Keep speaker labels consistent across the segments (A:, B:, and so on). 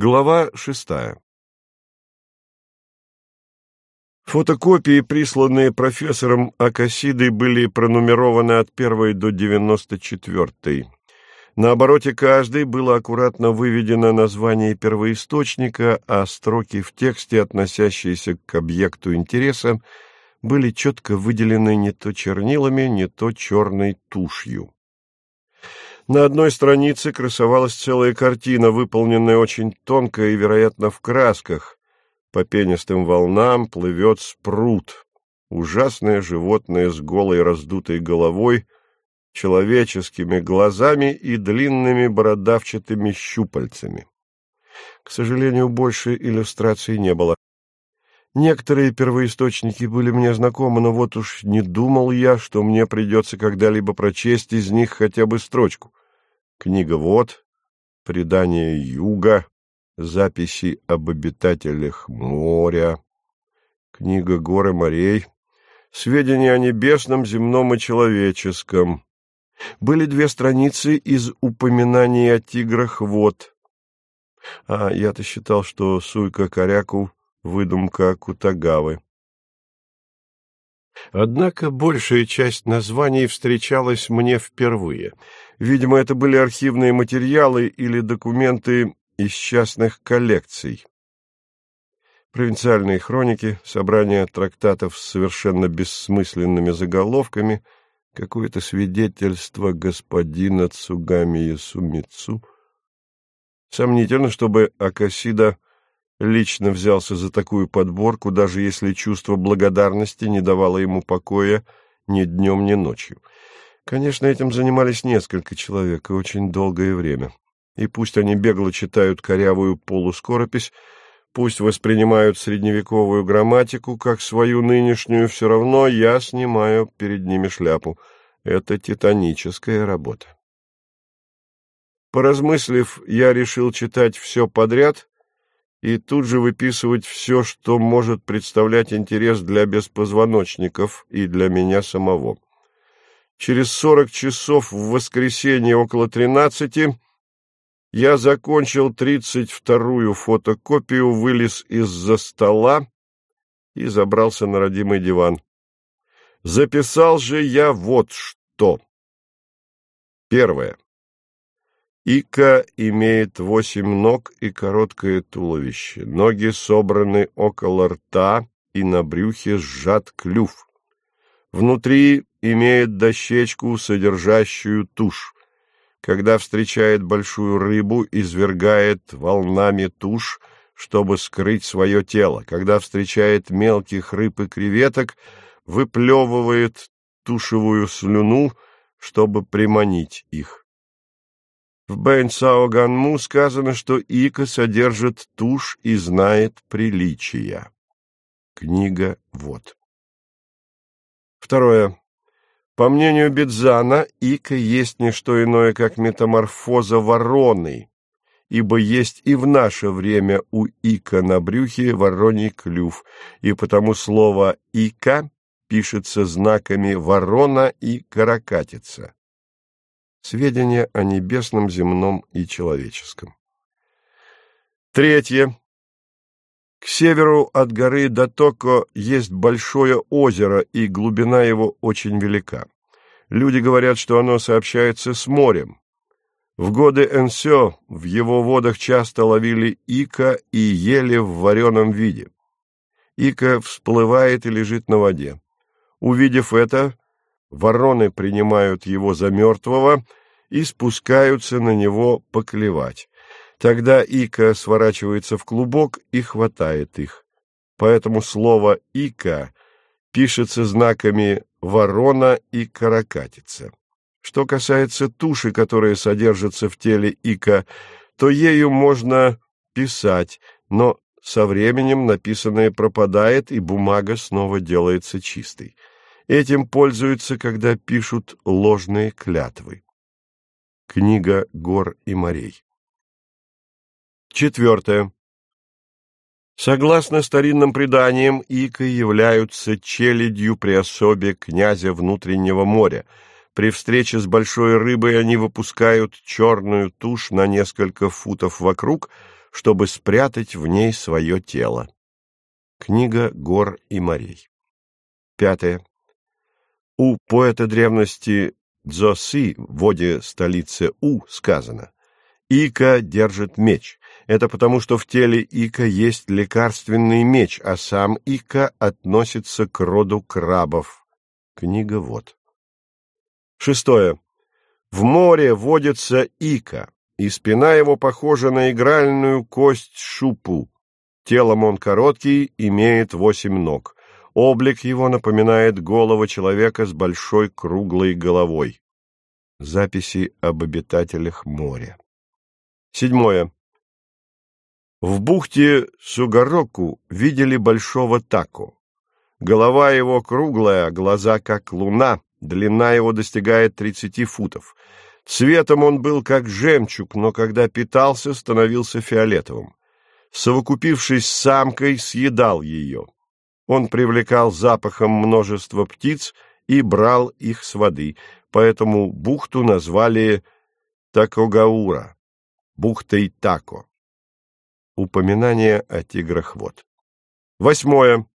A: Глава шестая Фотокопии, присланные профессором Акасидой, были пронумерованы от первой до девяносто четвертой. На обороте каждой было аккуратно выведено название первоисточника, а строки в тексте, относящиеся к объекту интереса, были четко выделены не то чернилами, не то черной тушью. На одной странице красовалась целая картина, выполненная очень тонко и, вероятно, в красках. По пенистым волнам плывет спрут, ужасное животное с голой раздутой головой, человеческими глазами и длинными бородавчатыми щупальцами. К сожалению, больше иллюстраций не было. Некоторые первоисточники были мне знакомы, но вот уж не думал я, что мне придется когда-либо прочесть из них хотя бы строчку. Книга «Вот», «Предание юга», записи об обитателях моря, книга «Горы морей», сведения о небесном, земном и человеческом. Были две страницы из упоминаний о тиграх вод. А я-то считал, что Суйка-Коряку — выдумка Кутагавы. Однако большая часть названий встречалась мне впервые. Видимо, это были архивные материалы или документы из частных коллекций. Провинциальные хроники, собрание трактатов с совершенно бессмысленными заголовками, какое-то свидетельство господина Цугами Сумицу. Сомнительно, чтобы Акасида лично взялся за такую подборку, даже если чувство благодарности не давало ему покоя ни днем, ни ночью. Конечно, этим занимались несколько человек и очень долгое время и пусть они бегло читают корявую полускоропись, пусть воспринимают средневековую грамматику как свою нынешнюю, все равно я снимаю перед ними шляпу. Это титаническая работа. Поразмыслив, я решил читать все подряд и тут же выписывать все, что может представлять интерес для беспозвоночников и для меня самого. Через сорок часов в воскресенье около тринадцати я закончил тридцать вторую фотокопию, вылез из-за стола и забрался на родимый диван. Записал же я вот что. Первое. Ика имеет восемь ног и короткое туловище. Ноги собраны около рта и на брюхе сжат клюв. Внутри имеет дощечку, содержащую тушь когда встречает большую рыбу, извергает волнами тушь, чтобы скрыть свое тело. Когда встречает мелких рыб и креветок, выплевывает тушевую слюну, чтобы приманить их. В Бэнсао Ганму сказано, что Ика содержит тушь и знает приличия. Книга вот. Второе. По мнению Бедзана, Ика есть не что иное, как метаморфоза вороны, ибо есть и в наше время у Ика на брюхе вороний клюв, и потому слово «Ика» пишется знаками «ворона» и «каракатица». Сведения о небесном, земном и человеческом. Третье. К северу от горы Датоко есть большое озеро, и глубина его очень велика. Люди говорят, что оно сообщается с морем. В годы Энсё в его водах часто ловили ика и ели в вареном виде. Ика всплывает и лежит на воде. Увидев это, вороны принимают его за мертвого и спускаются на него поклевать. Тогда ика сворачивается в клубок и хватает их. Поэтому слово «ика» пишется знаками «ворона» и «каракатица». Что касается туши, которая содержится в теле ика, то ею можно писать, но со временем написанное пропадает, и бумага снова делается чистой. Этим пользуются, когда пишут ложные клятвы. Книга гор и морей. Четвертое. Согласно старинным преданиям, ика являются челядью при особе князя внутреннего моря. При встрече с большой рыбой они выпускают черную тушь на несколько футов вокруг, чтобы спрятать в ней свое тело. Книга гор и морей. Пятое. У поэта древности Дзоси, в воде столицы У, сказано «Ика держит меч». Это потому, что в теле Ика есть лекарственный меч, а сам Ика относится к роду крабов. Книга вот. Шестое. В море водится Ика, и спина его похожа на игральную кость шупу. Телом он короткий, имеет восемь ног. Облик его напоминает голову человека с большой круглой головой. Записи об обитателях моря. Седьмое. В бухте Сугароку видели большого таку. Голова его круглая, глаза как луна, длина его достигает тридцати футов. Цветом он был как жемчуг, но когда питался, становился фиолетовым. Совокупившись с самкой, съедал ее. Он привлекал запахом множество птиц и брал их с воды, поэтому бухту назвали Такогаура, бухтой Тако. Упоминание о тиграх вод. Восьмое.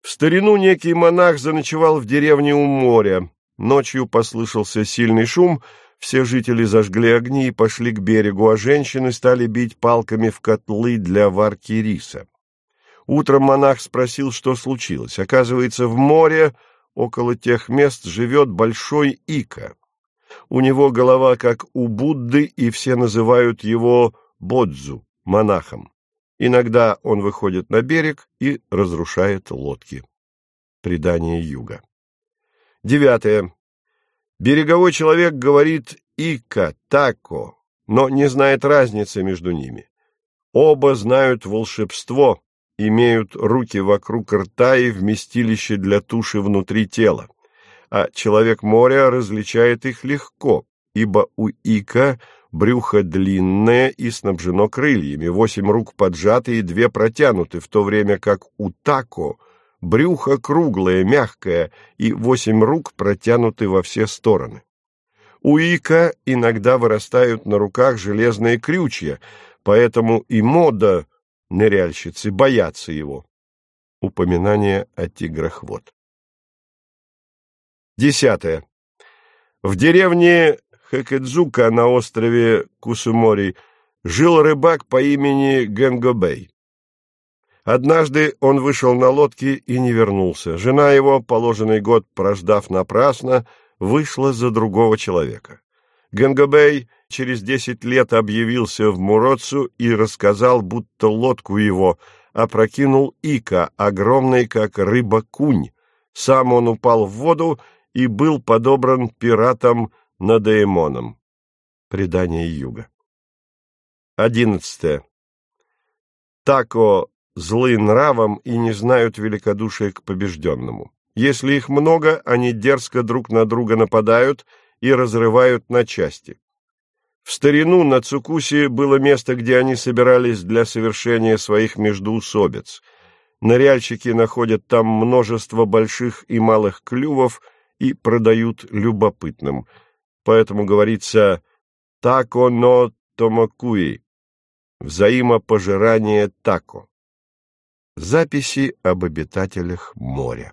A: В старину некий монах заночевал в деревне у моря. Ночью послышался сильный шум, все жители зажгли огни и пошли к берегу, а женщины стали бить палками в котлы для варки риса. Утром монах спросил, что случилось. Оказывается, в море, около тех мест, живет большой Ика. У него голова, как у Будды, и все называют его Бодзу, монахом. Иногда он выходит на берег и разрушает лодки. Предание юга. Девятое. Береговой человек говорит «ика», «тако», но не знает разницы между ними. Оба знают волшебство, имеют руки вокруг рта и вместилище для туши внутри тела, а человек моря различает их легко, ибо у ика брюхо длинное и снабжено крыльями, восемь рук поджаты и две протянуты, в то время как у тако – брюхо круглое, мягкое, и восемь рук протянуты во все стороны. У ика иногда вырастают на руках железные крючья, поэтому и мода ныряльщицы боятся его. Упоминание о тиграх вод. Десятое. В деревне Хэкэдзука на острове Кусумори жил рыбак по имени Генгобей. Однажды он вышел на лодке и не вернулся. Жена его, положенный год прождав напрасно, вышла за другого человека. Генгабей через десять лет объявился в Муроцу и рассказал, будто лодку его опрокинул Ика, огромный, как рыба-кунь. Сам он упал в воду и был подобран пиратом Надаэмоном. Предание Юга. Одиннадцатое. Тако злы нравом и не знают великодушия к побежденному. Если их много, они дерзко друг на друга нападают и разрывают на части. В старину на Цукусе было место, где они собирались для совершения своих междуусобиц. Ныряльщики находят там множество больших и малых клювов и продают любопытным. Поэтому говорится «тако но томакуи» — взаимопожирание тако. Записи об обитателях моря